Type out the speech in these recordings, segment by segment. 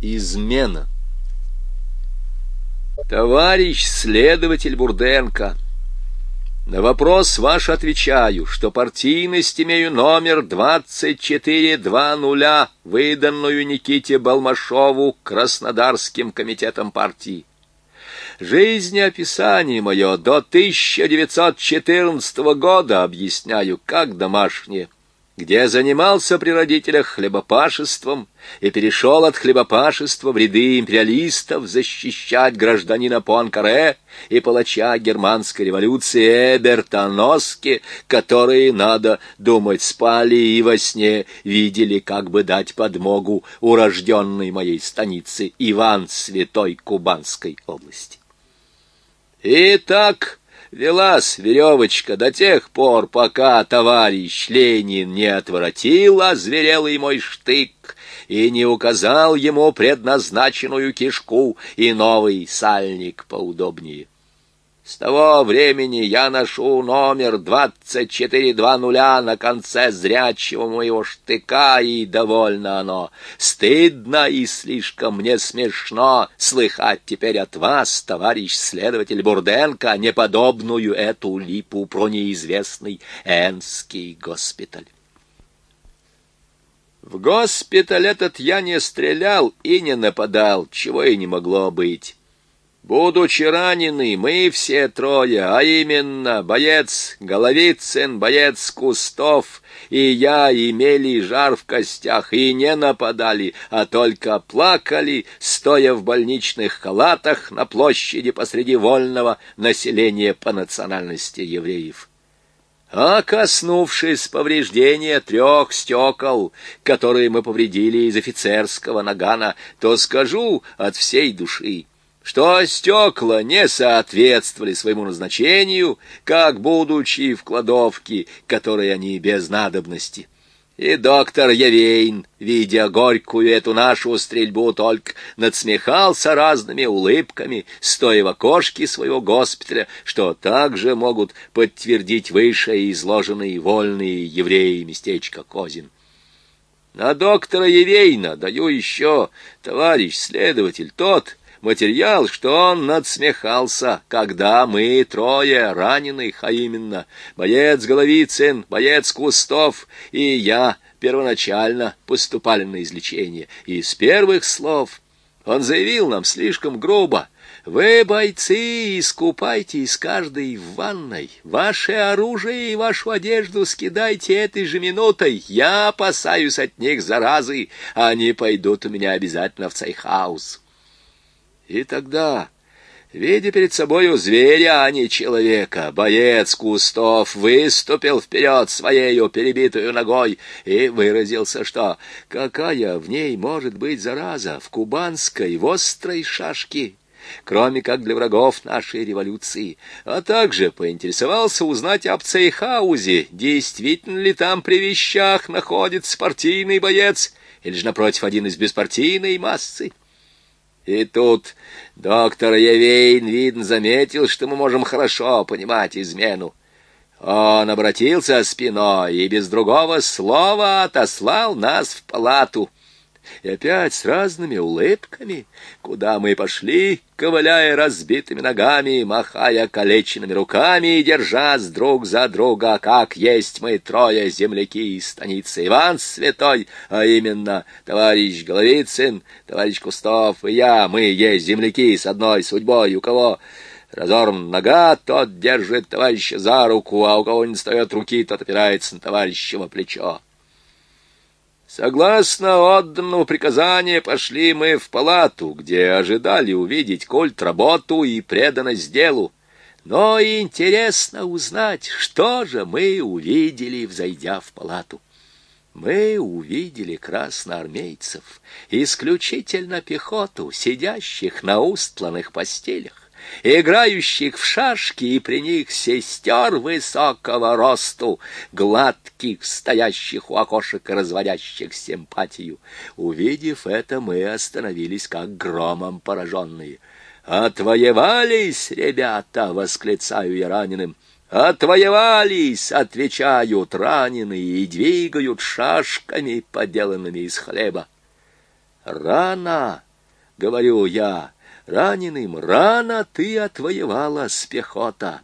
Измена. Товарищ следователь Бурденко, на вопрос ваш отвечаю, что партийность имею номер 2420, выданную Никите Балмашову Краснодарским комитетом партии. Жизнеописание мое до 1914 года объясняю как домашнее где занимался при родителях хлебопашеством и перешел от хлебопашества в ряды империалистов защищать гражданина Пуанкаре и палача германской революции Эберта Носке, которые, надо думать, спали и во сне видели, как бы дать подмогу урожденной моей станице Иван Святой Кубанской области. Итак, велась веревочка до тех пор, пока товарищ Ленин не отворотил озверелый мой штык и не указал ему предназначенную кишку и новый сальник поудобнее. С того времени я ношу номер двадцать четыре два нуля на конце зрячего моего штыка, и довольно оно. Стыдно и слишком мне смешно слыхать теперь от вас, товарищ следователь Бурденко, неподобную эту липу про неизвестный Энский госпиталь. В госпиталь этот я не стрелял и не нападал, чего и не могло быть. Будучи ранены, мы все трое, а именно боец Головицын, боец Кустов и я имели жар в костях и не нападали, а только плакали, стоя в больничных халатах на площади посреди вольного населения по национальности евреев. А коснувшись повреждения трех стекол, которые мы повредили из офицерского нагана, то скажу от всей души — что стекла не соответствовали своему назначению, как будучи в кладовке, которой они без надобности. И доктор Явейн, видя горькую эту нашу стрельбу, только надсмехался разными улыбками, стоя в окошке своего госпиталя, что также могут подтвердить выше изложенные вольные евреи местечко Козин. На доктора Евейна даю еще, товарищ следователь, тот, материал, что он надсмехался, когда мы трое раненых, а именно боец Головицын, боец Кустов и я первоначально поступали на излечение. И с первых слов он заявил нам слишком грубо, «Вы, бойцы, искупайтесь каждый в ванной. Ваше оружие и вашу одежду скидайте этой же минутой. Я опасаюсь от них заразы. Они пойдут у меня обязательно в цейхаус». И тогда, видя перед собою зверя, а не человека, боец Кустов выступил вперед своею перебитую ногой и выразился, что какая в ней может быть зараза в кубанской в острой шашке, кроме как для врагов нашей революции, а также поинтересовался узнать об Цейхаузе, действительно ли там при вещах находится партийный боец, или же, напротив, один из беспартийной массы. И тут доктор Явейн, видно, заметил, что мы можем хорошо понимать измену. Он обратился спиной и без другого слова отослал нас в палату и опять с разными улыбками, куда мы пошли, ковыляя разбитыми ногами, махая калеченными руками и держась друг за друга, как есть мы трое земляки из станицы Иван Святой, а именно товарищ Головицын, товарищ Кустов и я, мы есть земляки с одной судьбой, у кого... Разорван нога, тот держит товарища за руку, а у кого не стоят руки, тот опирается на товарищево плечо. Согласно отданному приказанию, пошли мы в палату, где ожидали увидеть культ работу и преданность делу. Но интересно узнать, что же мы увидели, взойдя в палату. Мы увидели красноармейцев, исключительно пехоту, сидящих на устланных постелях играющих в шашки и при них сестер высокого росту, гладких, стоящих у окошек и разводящих симпатию. Увидев это, мы остановились как громом пораженные. «Отвоевались, ребята!» — восклицаю я раненым. «Отвоевались!» — отвечают раненые и двигают шашками, поделанными из хлеба. Рана говорю я, раненым, рано ты отвоевала с пехота.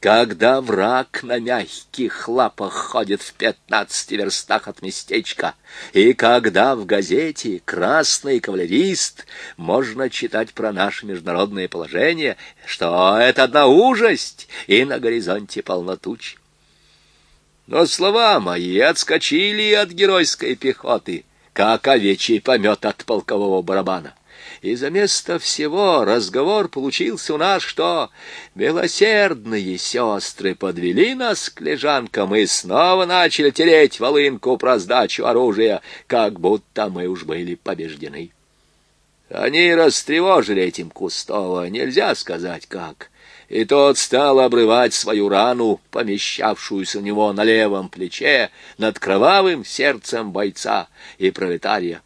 Когда враг на мягких лапах ходит в пятнадцати верстах от местечка, и когда в газете «Красный кавалерист» можно читать про наше международное положение, что это одна ужасть, и на горизонте полно туч. Но слова мои отскочили от геройской пехоты, как овечий помет от полкового барабана. И за место всего разговор получился у нас, что милосердные сестры подвели нас к лежанкам и снова начали тереть волынку про сдачу оружия, как будто мы уж были побеждены. Они растревожили этим Кустова, нельзя сказать как. И тот стал обрывать свою рану, помещавшуюся у него на левом плече, над кровавым сердцем бойца и пролетария.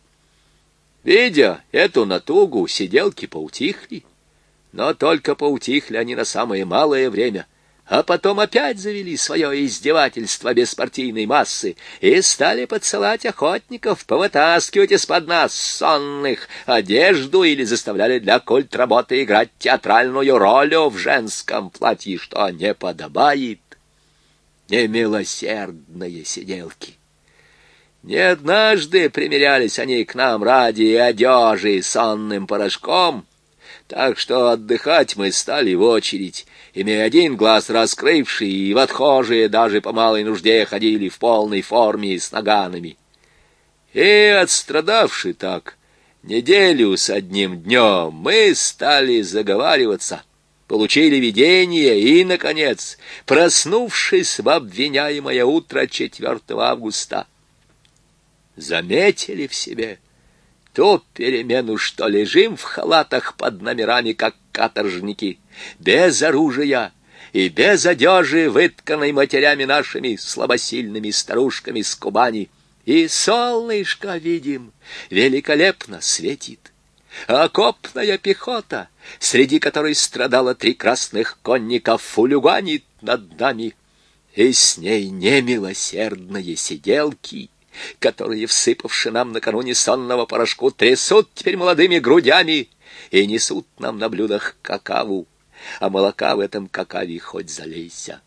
Видя эту натугу, сиделки поутихли, но только поутихли они на самое малое время, а потом опять завели свое издевательство беспартийной массы и стали подсылать охотников, повытаскивать из-под нас сонных одежду или заставляли для культ-работы играть театральную роль в женском платье, что не подобает немилосердные сиделки. Не однажды примерялись они к нам ради одежи сонным порошком, так что отдыхать мы стали в очередь, имея один глаз раскрывший, и в отхожие даже по малой нужде ходили в полной форме с наганами. И, отстрадавши так неделю с одним днем, мы стали заговариваться, получили видение и, наконец, проснувшись в обвиняемое утро 4 августа, заметили в себе ту перемену, что лежим в халатах под номерами, как каторжники, без оружия и без одежи, вытканной матерями нашими слабосильными старушками с Кубани. И солнышко, видим, великолепно светит. Окопная пехота, среди которой страдало три красных конника, фулюганит над нами, и с ней немилосердные сиделки — которые, всыпавши нам накануне сонного порошку, трясут теперь молодыми грудями и несут нам на блюдах какаву, а молока в этом какаве хоть залейся.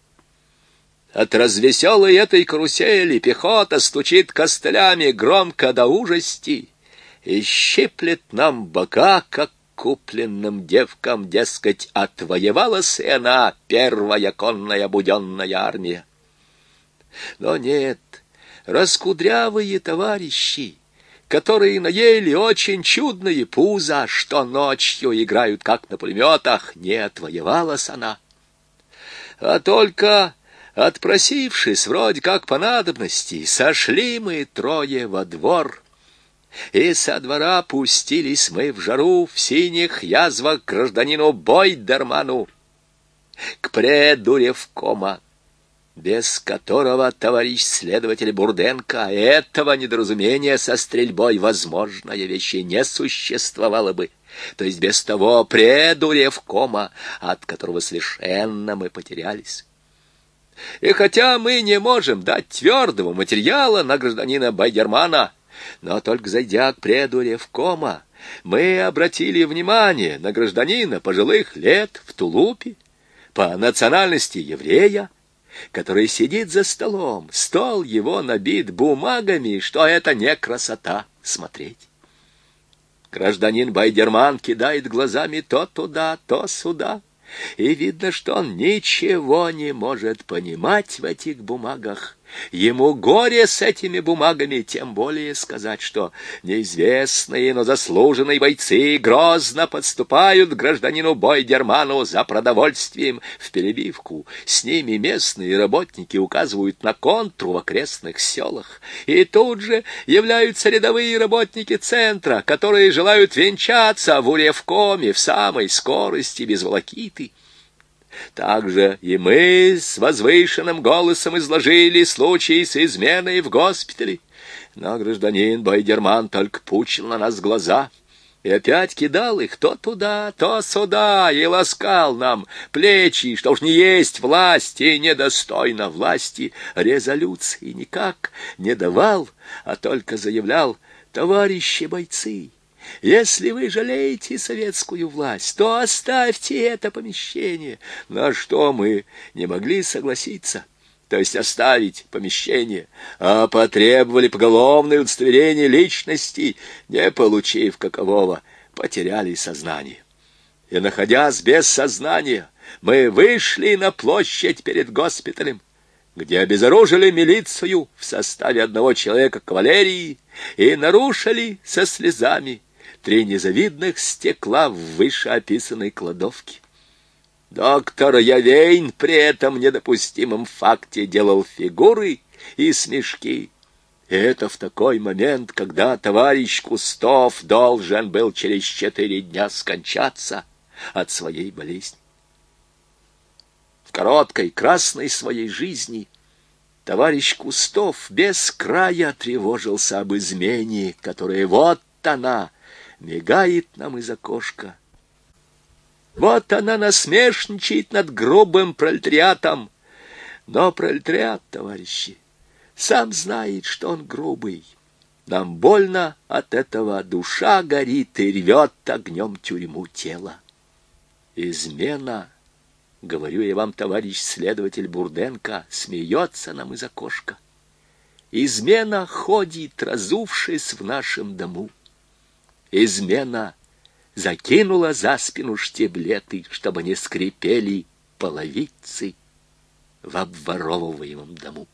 От развеселой этой карусели пехота стучит костылями громко до ужасти и щиплет нам бока, как купленным девкам, дескать, отвоевалась и она, первая конная буденная армия. Но нет, раскудрявые товарищи, которые наели очень чудные пузо, что ночью играют, как на пулеметах, не отвоевалась она. А только, отпросившись вроде как по надобности, сошли мы трое во двор, и со двора пустились мы в жару в синих язвах гражданину Бойдерману, к предуревкома без которого, товарищ следователь Бурденко, этого недоразумения со стрельбой возможная вещи не существовало бы, то есть без того предуревкома, от которого совершенно мы потерялись. И хотя мы не можем дать твердого материала на гражданина Байдермана, но только зайдя к предуревкома, мы обратили внимание на гражданина пожилых лет в тулупе, по национальности еврея, который сидит за столом, стол его набит бумагами, что это не красота смотреть. Гражданин Байдерман кидает глазами то туда, то сюда, и видно, что он ничего не может понимать в этих бумагах, Ему горе с этими бумагами, тем более сказать, что неизвестные, но заслуженные бойцы грозно подступают к гражданину Бойдерману за продовольствием в перебивку. С ними местные работники указывают на контру в окрестных селах. И тут же являются рядовые работники центра, которые желают венчаться в Уревкоме в самой скорости без волокиты. Также и мы с возвышенным голосом изложили случай с изменой в госпитале. Но гражданин Байдерман только пучил на нас глаза и опять кидал их то туда, то сюда, и ласкал нам плечи, что уж не есть власти, недостойно власти, резолюции никак не давал, а только заявлял «Товарищи бойцы!» Если вы жалеете советскую власть, то оставьте это помещение. На что мы не могли согласиться, то есть оставить помещение, а потребовали поголовное удостоверение личности, не получив какового, потеряли сознание. И, находясь без сознания, мы вышли на площадь перед госпиталем, где обезоружили милицию в составе одного человека кавалерии и нарушили со слезами три незавидных стекла в вышеописанной кладовке. Доктор Явейн при этом недопустимом факте делал фигуры и смешки. И это в такой момент, когда товарищ Кустов должен был через четыре дня скончаться от своей болезни. В короткой красной своей жизни товарищ Кустов без края тревожился об измене, которая вот она мигает нам из окошка. Вот она насмешничает над грубым пролетариатом. Но пролетариат, товарищи, сам знает, что он грубый. Нам больно от этого, душа горит и рвет огнем тюрьму тела. Измена, говорю я вам, товарищ следователь Бурденко, смеется нам из окошка. Измена ходит, разувшись в нашем дому. Измена закинула за спину штиблеты, чтобы не скрипели половицы в обворовываемом дому.